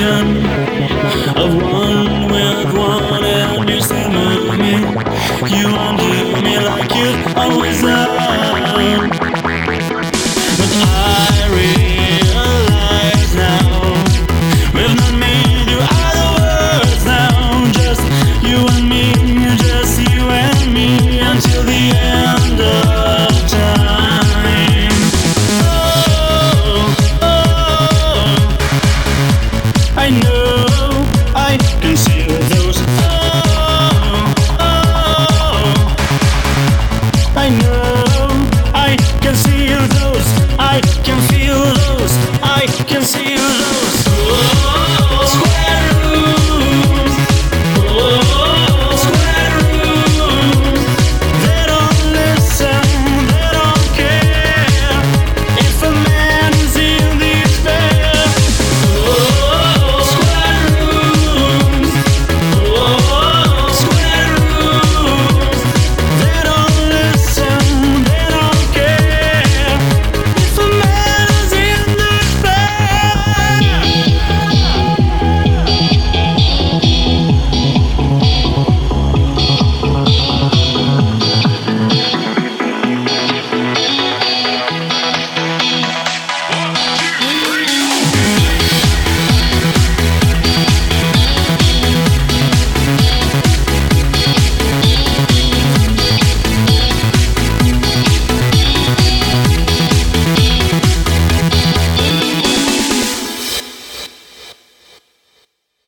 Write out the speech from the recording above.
vision of one with one and you see me. You undo me like you always have, But I